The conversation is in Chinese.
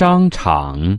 商场。